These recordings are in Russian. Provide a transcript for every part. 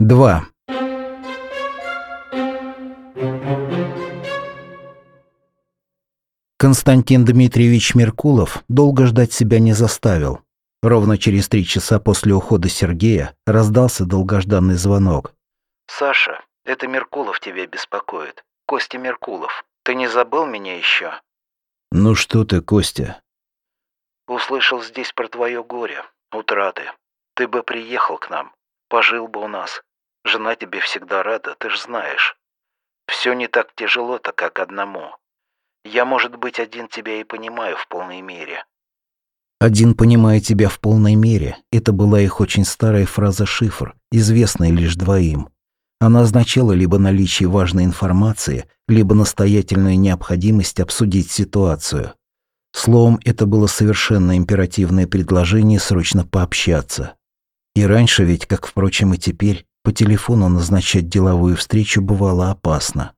2. Константин Дмитриевич Меркулов долго ждать себя не заставил. Ровно через три часа после ухода Сергея раздался долгожданный звонок. «Саша, это Меркулов тебя беспокоит. Костя Меркулов. Ты не забыл меня еще?» «Ну что ты, Костя?» «Услышал здесь про твое горе, утраты. Ты бы приехал к нам, пожил бы у нас. Жена тебе всегда рада, ты ж знаешь. Все не так тяжело-то, как одному. Я, может быть, один тебя и понимаю в полной мере». «Один понимает тебя в полной мере» – это была их очень старая фраза-шифр, известная лишь двоим. Она означала либо наличие важной информации, либо настоятельную необходимость обсудить ситуацию. Словом, это было совершенно императивное предложение срочно пообщаться. И раньше ведь, как, впрочем, и теперь, по телефону назначать деловую встречу бывало опасно.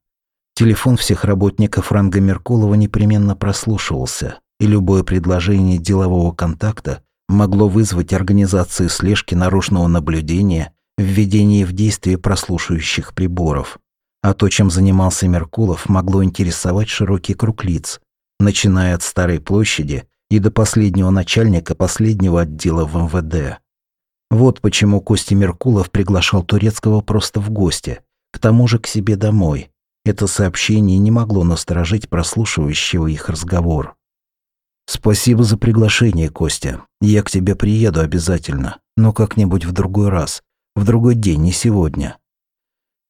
Телефон всех работников ранга Меркулова непременно прослушивался, и любое предложение делового контакта могло вызвать организацию слежки наружного наблюдения, введение в действие прослушивающих приборов. А то, чем занимался Меркулов, могло интересовать широкий круг лиц, начиная от Старой площади и до последнего начальника последнего отдела в МВД. Вот почему Костя Меркулов приглашал Турецкого просто в гости, к тому же к себе домой. Это сообщение не могло насторожить прослушивающего их разговор. «Спасибо за приглашение, Костя. Я к тебе приеду обязательно, но как-нибудь в другой раз, в другой день, не сегодня».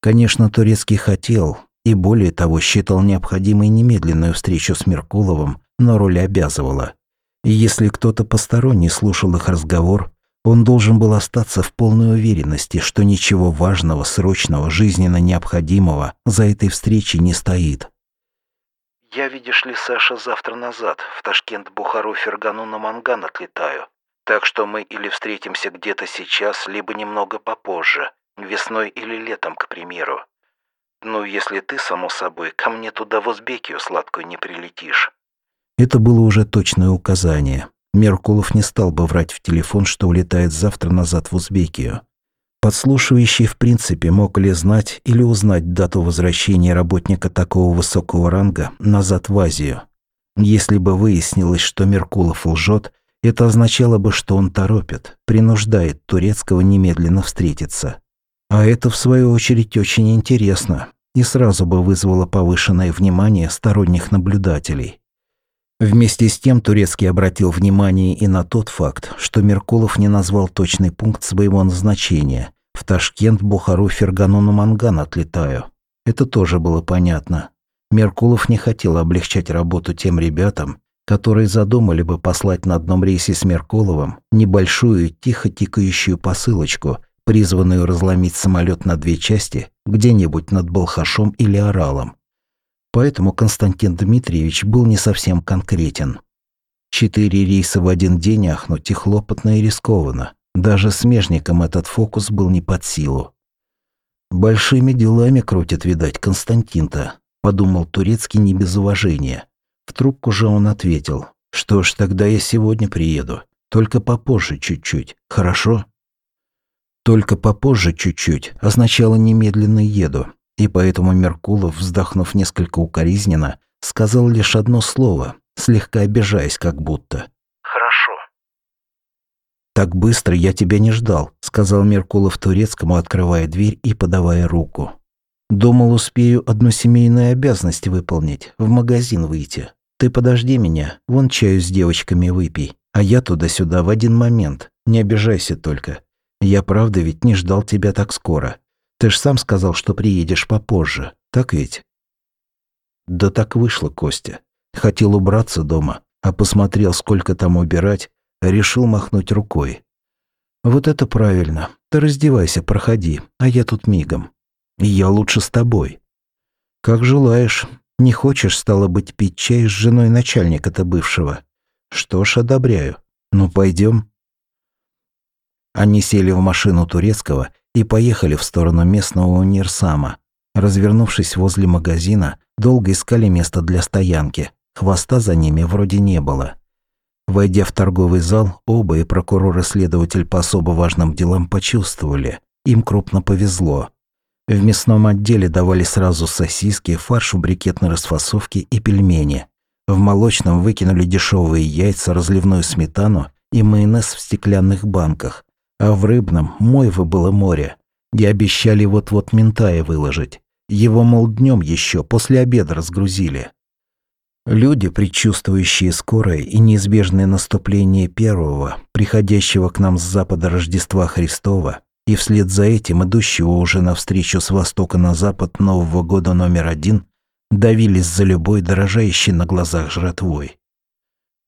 Конечно, Турецкий хотел, и более того, считал необходимой немедленную встречу с Меркуловым, но роль обязывала. Если кто-то посторонний слушал их разговор, он должен был остаться в полной уверенности, что ничего важного, срочного, жизненно необходимого за этой встречей не стоит. «Я, видишь ли, Саша, завтра назад в Ташкент, Бухару, Фергану на Манган отлетаю. Так что мы или встретимся где-то сейчас, либо немного попозже, весной или летом, к примеру. Ну, если ты, само собой, ко мне туда в Узбекию сладкую не прилетишь». Это было уже точное указание. Меркулов не стал бы врать в телефон, что улетает завтра назад в Узбекию. Подслушивающий в принципе мог ли знать или узнать дату возвращения работника такого высокого ранга назад в Азию. Если бы выяснилось, что Меркулов лжет, это означало бы, что он торопит, принуждает Турецкого немедленно встретиться. А это, в свою очередь, очень интересно и сразу бы вызвало повышенное внимание сторонних наблюдателей. Вместе с тем Турецкий обратил внимание и на тот факт, что Меркулов не назвал точный пункт своего назначения. В Ташкент, Бухару, Фергану на Манган отлетаю. Это тоже было понятно. Меркулов не хотел облегчать работу тем ребятам, которые задумали бы послать на одном рейсе с Меркуловым небольшую, тихо тикающую посылочку, призванную разломить самолет на две части где-нибудь над Балхашом или Оралом. Поэтому Константин Дмитриевич был не совсем конкретен. Четыре рейса в один день ахнуть и хлопотно и рискованно. Даже смежникам этот фокус был не под силу. «Большими делами крутит, видать, Константин-то», – подумал Турецкий не без уважения. В трубку же он ответил. «Что ж, тогда я сегодня приеду. Только попозже чуть-чуть. Хорошо?» «Только попозже чуть-чуть» означало «немедленно еду». И поэтому Меркулов, вздохнув несколько укоризненно, сказал лишь одно слово, слегка обижаясь как будто. «Хорошо». «Так быстро я тебя не ждал», — сказал Меркулов турецкому, открывая дверь и подавая руку. «Думал, успею одну семейную обязанность выполнить, в магазин выйти. Ты подожди меня, вон чаю с девочками выпей, а я туда-сюда в один момент. Не обижайся только. Я правда ведь не ждал тебя так скоро. Ты ж сам сказал, что приедешь попозже, так ведь? Да так вышло, Костя. Хотел убраться дома, а посмотрел, сколько там убирать, решил махнуть рукой. Вот это правильно. Ты раздевайся, проходи, а я тут мигом. я лучше с тобой. Как желаешь. Не хочешь, стало быть, пить чай с женой начальника-то бывшего? Что ж, одобряю. Ну, пойдем. Они сели в машину турецкого и поехали в сторону местного универсама. Развернувшись возле магазина, долго искали место для стоянки. Хвоста за ними вроде не было. Войдя в торговый зал, оба и прокурор и следователь по особо важным делам почувствовали. им крупно повезло. В мясном отделе давали сразу сосиски, фарш в брикетной расфасовке и пельмени. В молочном выкинули дешевые яйца, разливную сметану и майонез в стеклянных банках. А в рыбном мойвы было море. И обещали вот-вот ментая выложить. Его, мол, днем еще, после обеда разгрузили. Люди, предчувствующие скорое и неизбежное наступление первого, приходящего к нам с запада Рождества Христова, и вслед за этим идущего уже навстречу с востока на запад Нового года номер один, давились за любой дорожающей на глазах жратвой.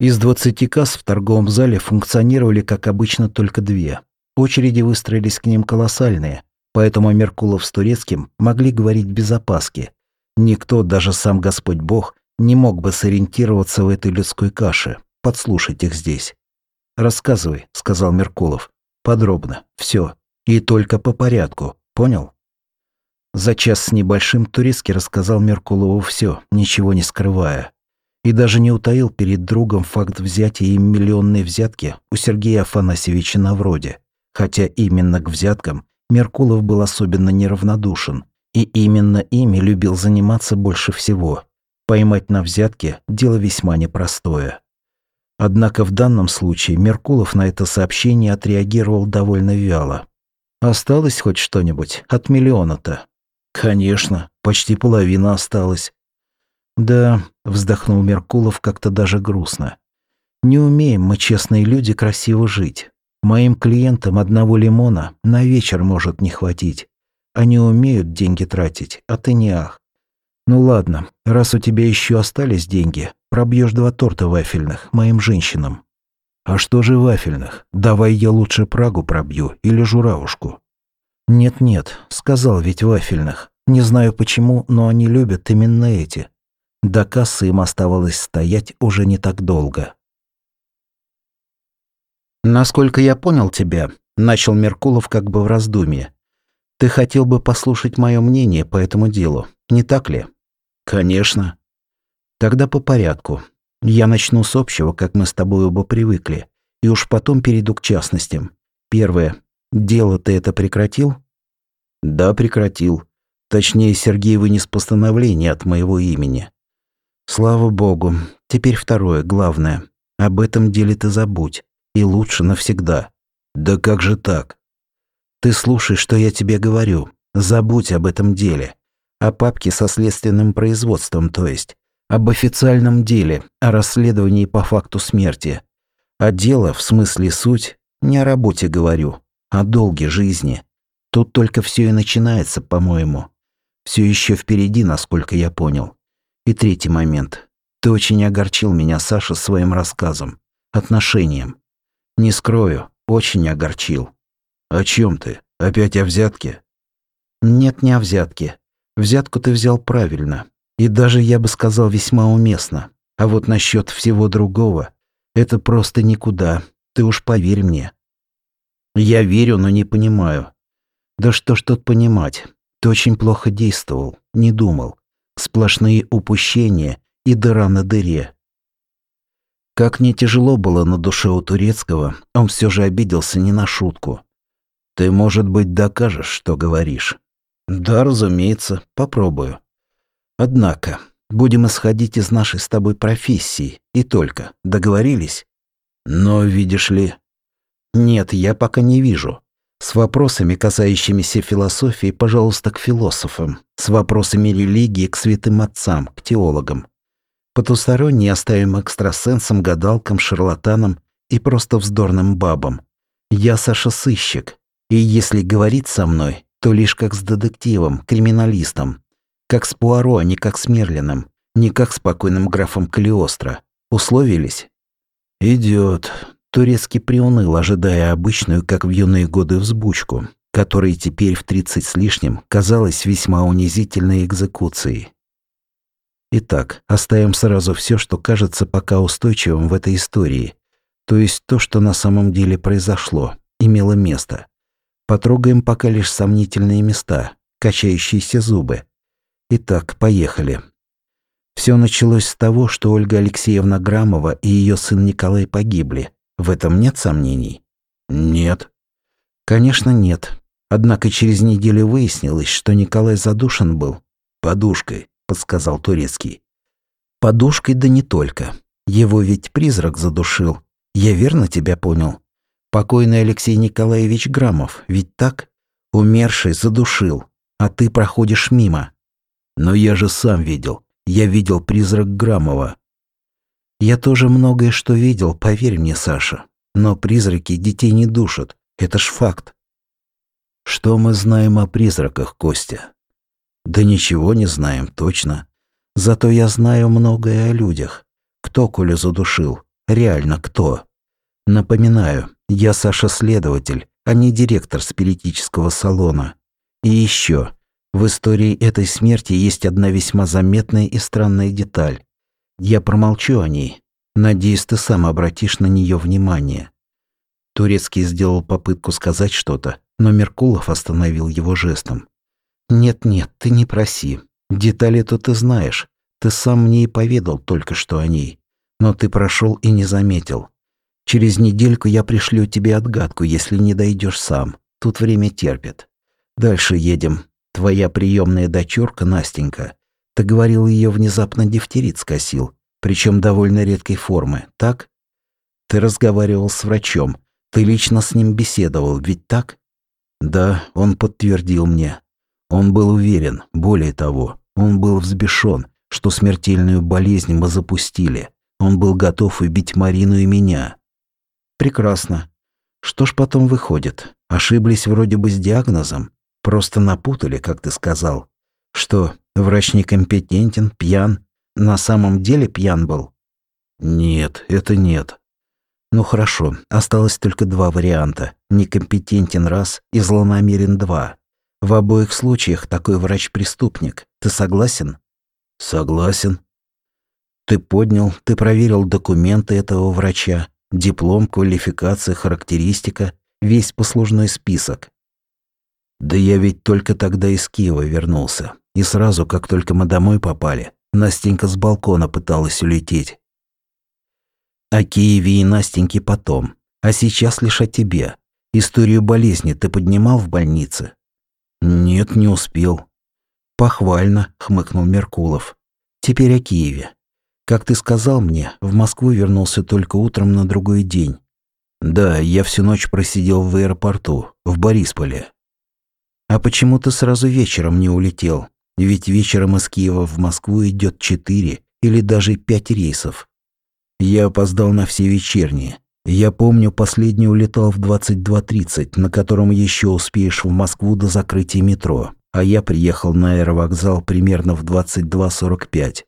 Из двадцати касс в торговом зале функционировали, как обычно, только две. Очереди выстроились к ним колоссальные, поэтому Меркулов с Турецким могли говорить без опаски. Никто, даже сам Господь Бог, не мог бы сориентироваться в этой людской каше, подслушать их здесь. «Рассказывай», — сказал Меркулов. «Подробно. Все. И только по порядку. Понял?» За час с небольшим Турецкий рассказал Меркулову все, ничего не скрывая. И даже не утаил перед другом факт взятия им миллионной взятки у Сергея Афанасьевича Навроде. Хотя именно к взяткам Меркулов был особенно неравнодушен. И именно ими любил заниматься больше всего. Поймать на взятке – дело весьма непростое. Однако в данном случае Меркулов на это сообщение отреагировал довольно вяло. «Осталось хоть что-нибудь от миллиона-то?» «Конечно, почти половина осталась». «Да», – вздохнул Меркулов как-то даже грустно. «Не умеем мы, честные люди, красиво жить. Моим клиентам одного лимона на вечер может не хватить. Они умеют деньги тратить, а ты не ах. Ну ладно, раз у тебя еще остались деньги, пробьешь два торта вафельных моим женщинам. А что же вафельных? Давай я лучше Прагу пробью или журавушку. Нет-нет, сказал ведь вафельных. Не знаю почему, но они любят именно эти. До кассы им оставалось стоять уже не так долго. «Насколько я понял тебя», — начал Меркулов как бы в раздумье. «Ты хотел бы послушать мое мнение по этому делу, не так ли?» «Конечно». «Тогда по порядку. Я начну с общего, как мы с тобой оба привыкли, и уж потом перейду к частностям. Первое. Дело ты это прекратил?» «Да, прекратил. Точнее, Сергей вынес постановление от моего имени». «Слава богу. Теперь второе, главное. Об этом деле ты забудь. И лучше навсегда». «Да как же так?» «Ты слушай, что я тебе говорю. Забудь об этом деле о папке со следственным производством, то есть, об официальном деле, о расследовании по факту смерти. А дело, в смысле суть, не о работе говорю, о долге жизни. Тут только все и начинается, по-моему. Все еще впереди, насколько я понял. И третий момент. Ты очень огорчил меня, Саша, своим рассказом, отношением. Не скрою, очень огорчил. О чем ты? Опять о взятке? Нет, не о взятке. Взятку ты взял правильно. И даже, я бы сказал, весьма уместно. А вот насчет всего другого, это просто никуда. Ты уж поверь мне. Я верю, но не понимаю. Да что ж тут понимать? Ты очень плохо действовал, не думал. Сплошные упущения и дыра на дыре. Как не тяжело было на душе у Турецкого, он все же обиделся не на шутку. Ты, может быть, докажешь, что говоришь. Да, разумеется, попробую. Однако, будем исходить из нашей с тобой профессии, и только. Договорились? Но, видишь ли... Нет, я пока не вижу. С вопросами, касающимися философии, пожалуйста, к философам. С вопросами религии к святым отцам, к теологам. Потусторонние оставим экстрасенсам, гадалкам, шарлатанам и просто вздорным бабам. Я Саша сыщик, и если говорить со мной, то лишь как с детективом, криминалистом. Как с Пуаро, а не как с Мерлином. Не как с покойным графом Калиостро. Условились? Идет. Турецкий приуныл, ожидая обычную, как в юные годы, взбучку, которой теперь в тридцать с лишним казалась весьма унизительной экзекуцией. Итак, оставим сразу все, что кажется пока устойчивым в этой истории, то есть то, что на самом деле произошло, имело место. Потрогаем пока лишь сомнительные места, качающиеся зубы. Итак, поехали. Все началось с того, что Ольга Алексеевна Грамова и ее сын Николай погибли. В этом нет сомнений? Нет. Конечно, нет. Однако через неделю выяснилось, что Николай задушен был. «Подушкой», — подсказал Турецкий. «Подушкой да не только. Его ведь призрак задушил. Я верно тебя понял? Покойный Алексей Николаевич Грамов, ведь так? Умерший задушил, а ты проходишь мимо. Но я же сам видел. Я видел призрак Грамова. Я тоже многое что видел, поверь мне, Саша. Но призраки детей не душат. Это ж факт. Что мы знаем о призраках, Костя? Да ничего не знаем, точно. Зато я знаю многое о людях. Кто Колю задушил? Реально кто? Напоминаю, я Саша следователь, а не директор спиритического салона. И еще, в истории этой смерти есть одна весьма заметная и странная деталь. Я промолчу о ней. Надеюсь, ты сам обратишь на нее внимание. Турецкий сделал попытку сказать что-то, но Меркулов остановил его жестом. «Нет-нет, ты не проси. Детали-то ты знаешь. Ты сам мне и поведал только что о ней. Но ты прошел и не заметил. Через недельку я пришлю тебе отгадку, если не дойдешь сам. Тут время терпит. Дальше едем. Твоя приемная дочурка Настенька. Ты говорил, ее внезапно дифтерит скосил, причем довольно редкой формы, так? Ты разговаривал с врачом. Ты лично с ним беседовал, ведь так? Да, он подтвердил мне. Он был уверен, более того, он был взбешен, что смертельную болезнь мы запустили. Он был готов убить Марину и меня. Прекрасно. Что ж потом выходит? Ошиблись вроде бы с диагнозом? Просто напутали, как ты сказал. Что, врач некомпетентен, пьян? На самом деле пьян был? Нет, это нет. Ну хорошо, осталось только два варианта. Некомпетентен раз и злонамерен два. В обоих случаях такой врач преступник. Ты согласен? Согласен. Ты поднял, ты проверил документы этого врача, диплом, квалификация, характеристика, весь послужной список. Да я ведь только тогда из Киева вернулся. И сразу, как только мы домой попали, Настенька с балкона пыталась улететь. О Киеве и Настеньке потом. А сейчас лишь о тебе. Историю болезни ты поднимал в больнице? Нет, не успел. Похвально, хмыкнул Меркулов. Теперь о Киеве. Как ты сказал мне, в Москву вернулся только утром на другой день. Да, я всю ночь просидел в аэропорту, в Борисполе. А почему ты сразу вечером не улетел? Ведь вечером из Киева в Москву идет четыре или даже пять рейсов. Я опоздал на все вечерние. Я помню, последний улетал в 22.30, на котором еще успеешь в Москву до закрытия метро. А я приехал на аэровокзал примерно в 22.45.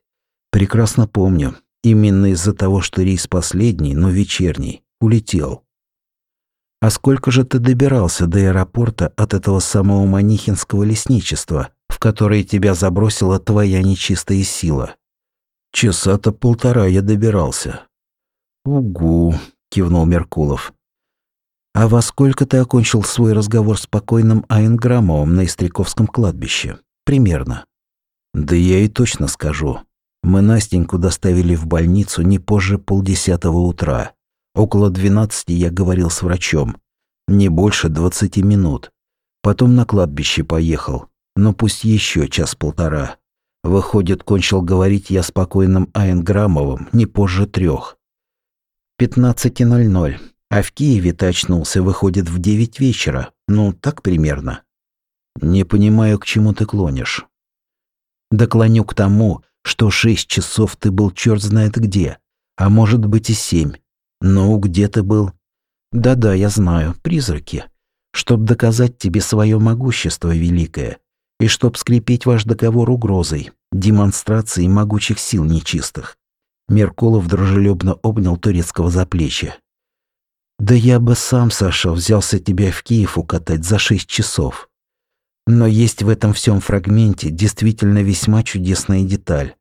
Прекрасно помню. Именно из-за того, что рейс последний, но вечерний, улетел. А сколько же ты добирался до аэропорта от этого самого Манихинского лесничества, в которое тебя забросила твоя нечистая сила? Часа-то полтора я добирался. Угу, кивнул Меркулов. А во сколько ты окончил свой разговор с покойным Айнграмовым на Истряковском кладбище? Примерно. Да я и точно скажу. Мы Настеньку доставили в больницу не позже полдесятого утра. Около двенадцати я говорил с врачом. Не больше двадцати минут. Потом на кладбище поехал. Но пусть еще час-полтора. Выходит, кончил говорить я спокойным Айнграмовым не позже трех. Пятнадцати ноль ноль. А в Киеве ты очнулся, выходит, в девять вечера. Ну, так примерно. Не понимаю, к чему ты клонишь. Да клоню к тому, что шесть часов ты был черт знает где, а может быть и семь. «Ну, где ты был?» «Да-да, я знаю, призраки. Чтоб доказать тебе свое могущество великое, и чтоб скрепить ваш договор угрозой, демонстрацией могучих сил нечистых». Меркулов дружелюбно обнял турецкого за плечи. «Да я бы сам, Саша, взялся тебя в Киев укатать за шесть часов. Но есть в этом всем фрагменте действительно весьма чудесная деталь.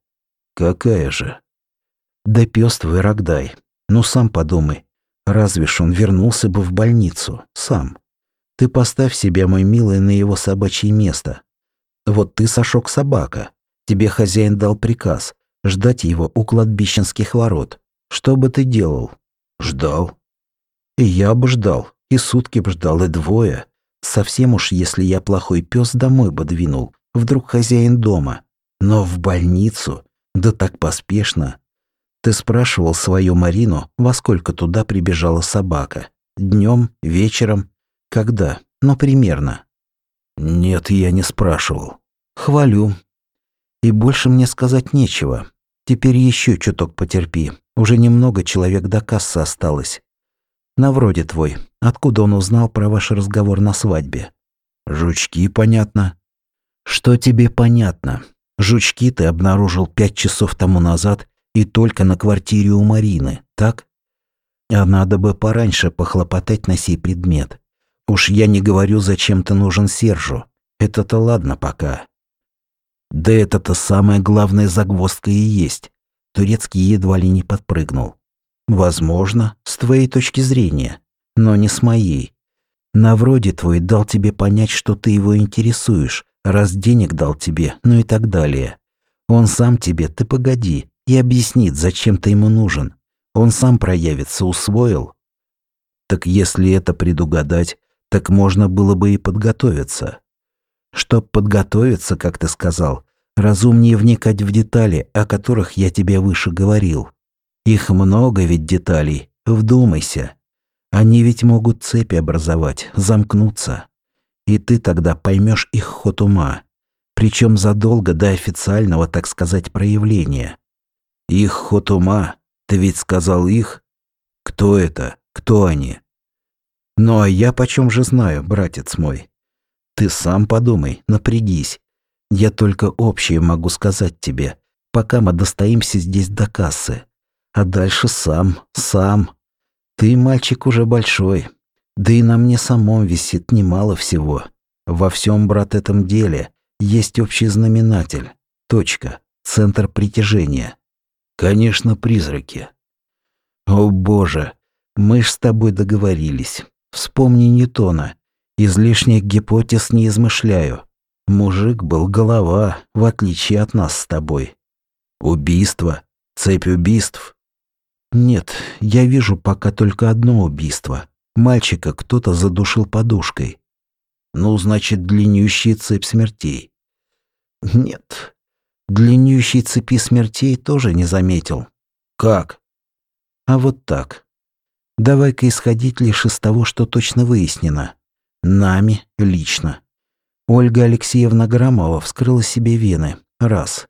Какая же? Да пёс твой Рогдай, ну сам подумай, разве ж он вернулся бы в больницу, сам. Ты поставь себя, мой милый, на его собачье место. Вот ты, Сашок, собака. Тебе хозяин дал приказ ждать его у кладбищенских ворот. Что бы ты делал? Ждал. И я бы ждал, и сутки бы ждал, и двое. Совсем уж, если я плохой пес, домой бы двинул. Вдруг хозяин дома. Но в больницу? Да так поспешно. Ты спрашивал свою Марину, во сколько туда прибежала собака? Днем, вечером? Когда? Ну, примерно. Нет, я не спрашивал. Хвалю. И больше мне сказать нечего. Теперь еще чуток потерпи. Уже немного человек до кассы осталось. На вроде твой. Откуда он узнал про ваш разговор на свадьбе? Жучки, понятно. Что тебе понятно? Жучки ты обнаружил пять часов тому назад и только на квартире у Марины, так? А надо бы пораньше похлопотать на сей предмет. Уж я не говорю, зачем ты нужен Сержу. Это-то ладно пока. Да это-то самая главная загвоздка и есть. Турецкий едва ли не подпрыгнул. Возможно, с твоей точки зрения, но не с моей. На вроде твой дал тебе понять, что ты его интересуешь, раз денег дал тебе, ну и так далее. Он сам тебе, ты погоди, и объяснит, зачем ты ему нужен. Он сам проявится, усвоил. Так если это предугадать, так можно было бы и подготовиться. Чтоб подготовиться, как ты сказал, разумнее вникать в детали, о которых я тебе выше говорил. Их много ведь деталей, вдумайся. Они ведь могут цепи образовать, замкнуться. И ты тогда поймешь их ход ума. Причем задолго до официального, так сказать, проявления. Их ход ума? Ты ведь сказал их? Кто это? Кто они? Ну а я почем же знаю, братец мой? Ты сам подумай, напрягись. Я только общее могу сказать тебе, пока мы достоимся здесь до кассы. А дальше сам, сам. Ты мальчик уже большой. Да и на мне самом висит немало всего. Во всем, брат, этом деле есть общий знаменатель. Точка. Центр притяжения. Конечно, призраки. О боже, мы ж с тобой договорились. Вспомни Ньютона. Излишних гипотез не измышляю. Мужик был голова, в отличие от нас с тобой. Убийство, цепь убийств, нет, я вижу пока только одно убийство. Мальчика кто-то задушил подушкой. Ну, значит, длиннющая цепь смертей. Нет, длиннющей цепи смертей тоже не заметил. Как? А вот так. Давай-ка исходить лишь из того, что точно выяснено. Нами лично. Ольга Алексеевна Громова вскрыла себе вены. Раз.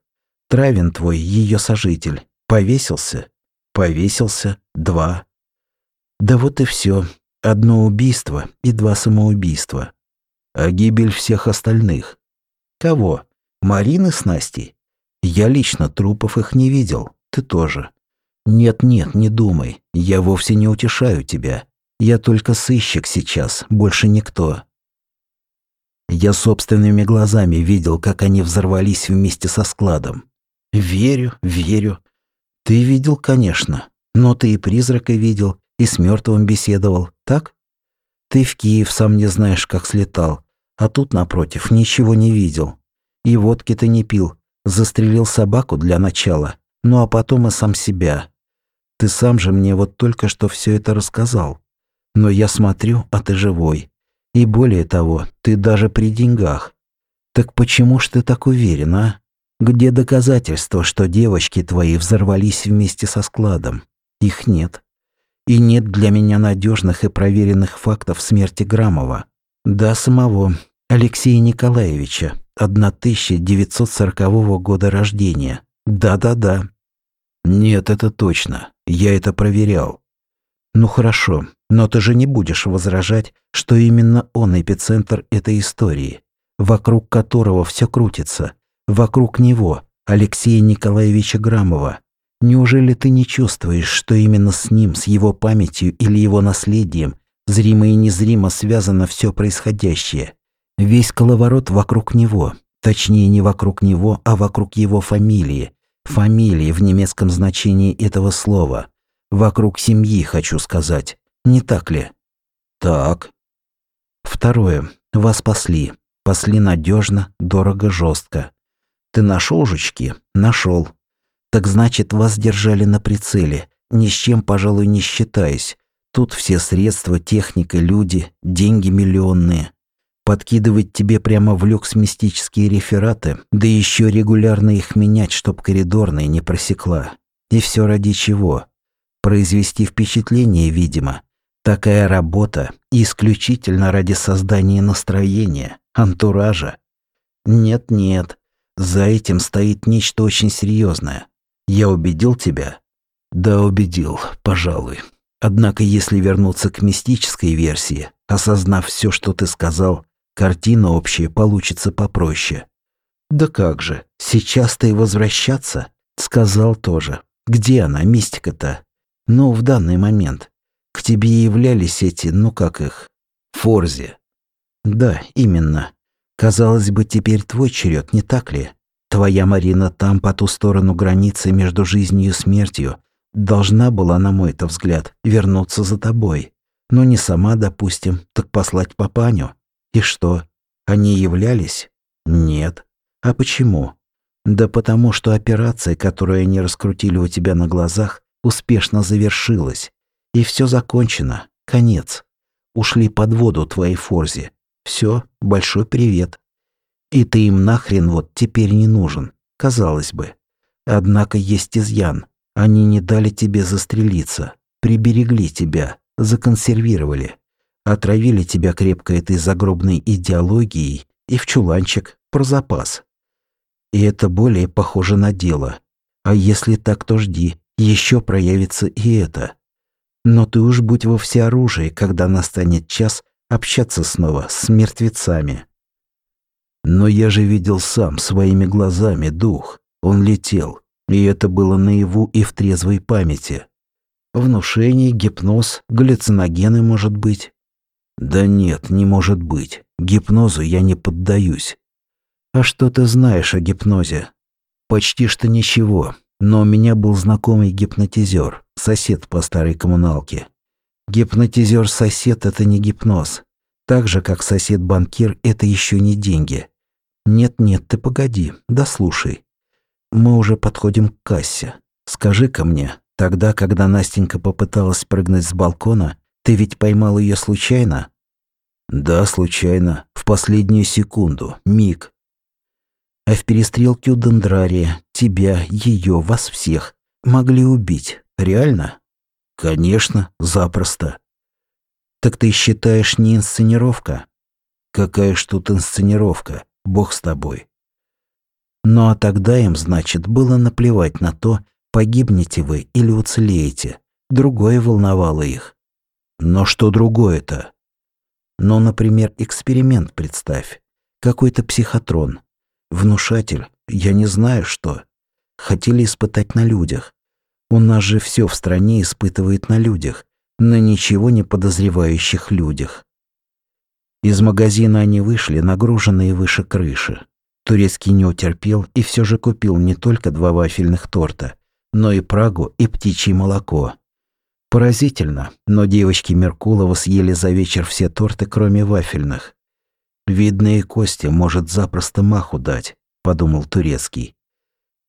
Травин твой, ее сожитель, повесился Повесился. Два. Да вот и все. Одно убийство и два самоубийства. А гибель всех остальных. Кого? Марины с Настей? Я лично трупов их не видел. Ты тоже. Нет-нет, не думай. Я вовсе не утешаю тебя. Я только сыщик сейчас, больше никто. Я собственными глазами видел, как они взорвались вместе со складом. Верю, верю. Ты видел, конечно. Но ты и призрака видел, и с мертвым беседовал, так? Ты в Киев сам не знаешь, как слетал. А тут, напротив, ничего не видел. И водки ты не пил. Застрелил собаку для начала. Ну а потом и сам себя. Ты сам же мне вот только что все это рассказал. Но я смотрю, а ты живой. И более того, ты даже при деньгах. Так почему ж ты так уверен, а? Где доказательства, что девочки твои взорвались вместе со складом? Их нет. И нет для меня надежных и проверенных фактов смерти Грамова. Да, самого Алексея Николаевича, 1940 года рождения. Да-да-да. Нет, это точно. Я это проверял. Ну хорошо, но ты же не будешь возражать, что именно он эпицентр этой истории, вокруг которого все крутится, вокруг него, Алексея Николаевича Грамова. Неужели ты не чувствуешь, что именно с ним, с его памятью или его наследием, зримо и незримо связано все происходящее? Весь коловорот вокруг него, точнее не вокруг него, а вокруг его фамилии. Фамилии в немецком значении этого слова. Вокруг семьи, хочу сказать. Не так ли? Так. Второе. Вас спасли. Пасли надежно, дорого, жестко. Ты нашел жучки? Нашел. Так значит, вас держали на прицеле, ни с чем, пожалуй, не считаясь. Тут все средства, техника, люди, деньги миллионные. Подкидывать тебе прямо в люкс мистические рефераты, да еще регулярно их менять, чтоб коридорная не просекла. И все ради чего? Произвести впечатление, видимо. Такая работа исключительно ради создания настроения, антуража. Нет-нет, за этим стоит нечто очень серьезное. Я убедил тебя? Да, убедил, пожалуй. Однако, если вернуться к мистической версии, осознав все, что ты сказал, картина общая получится попроще. Да как же, сейчас-то и возвращаться? Сказал тоже. Где она, мистика-то? Ну, в данный момент. К тебе являлись эти, ну как их, Форзи. Да, именно. Казалось бы, теперь твой черед, не так ли? Твоя Марина там, по ту сторону границы между жизнью и смертью, должна была, на мой-то взгляд, вернуться за тобой. Но не сама, допустим, так послать папаню. И что, они являлись? Нет. А почему? Да потому что операция, которую они раскрутили у тебя на глазах, успешно завершилась. И все закончено. Конец. Ушли под воду твои форзи. Все, большой привет. И ты им нахрен вот теперь не нужен, казалось бы. Однако есть изъян. Они не дали тебе застрелиться, приберегли тебя, законсервировали, отравили тебя крепко этой загробной идеологией и в чуланчик про запас. И это более похоже на дело. А если так, то жди, еще проявится и это. Но ты уж будь во всеоружии, когда настанет час общаться снова с мертвецами. Но я же видел сам своими глазами дух. Он летел, и это было наяву и в трезвой памяти. Внушение, гипноз, галлюциногены, может быть? Да нет, не может быть. Гипнозу я не поддаюсь. А что ты знаешь о гипнозе? Почти что ничего, но у меня был знакомый гипнотизер, сосед по старой коммуналке. Гипнотизер-сосед – это не гипноз. Так же, как сосед-банкир – это еще не деньги. Нет-нет, ты погоди, дослушай. Мы уже подходим к кассе. Скажи-ка мне, тогда, когда Настенька попыталась прыгнуть с балкона, ты ведь поймал ее случайно? Да, случайно, в последнюю секунду, миг. А в перестрелке у Дендрария тебя, ее, вас всех могли убить. Реально? Конечно, запросто. Так ты считаешь не инсценировка? Какая ж тут инсценировка? Бог с тобой. Ну а тогда им, значит, было наплевать на то, погибнете вы или уцелеете. Другое волновало их. Но что другое-то? Ну, например, эксперимент представь. Какой-то психотрон. Внушатель, я не знаю что. Хотели испытать на людях. У нас же все в стране испытывает на людях, на ничего не подозревающих людях. Из магазина они вышли, нагруженные выше крыши. Турецкий не утерпел и все же купил не только два вафельных торта, но и Прагу и птичье молоко. Поразительно, но девочки Меркулова съели за вечер все торты, кроме вафельных. «Видно, и Костя может запросто маху дать», – подумал Турецкий.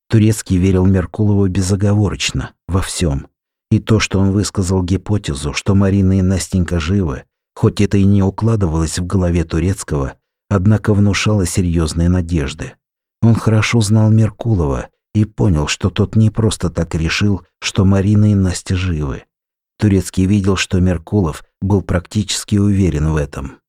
Турецкий верил Меркулову безоговорочно, во всем. И то, что он высказал гипотезу, что Марина и Настенька живы, хоть это и не укладывалось в голове Турецкого, однако внушало серьезные надежды. Он хорошо знал Меркулова и понял, что тот не просто так решил, что Марина и Настя живы. Турецкий видел, что Меркулов был практически уверен в этом.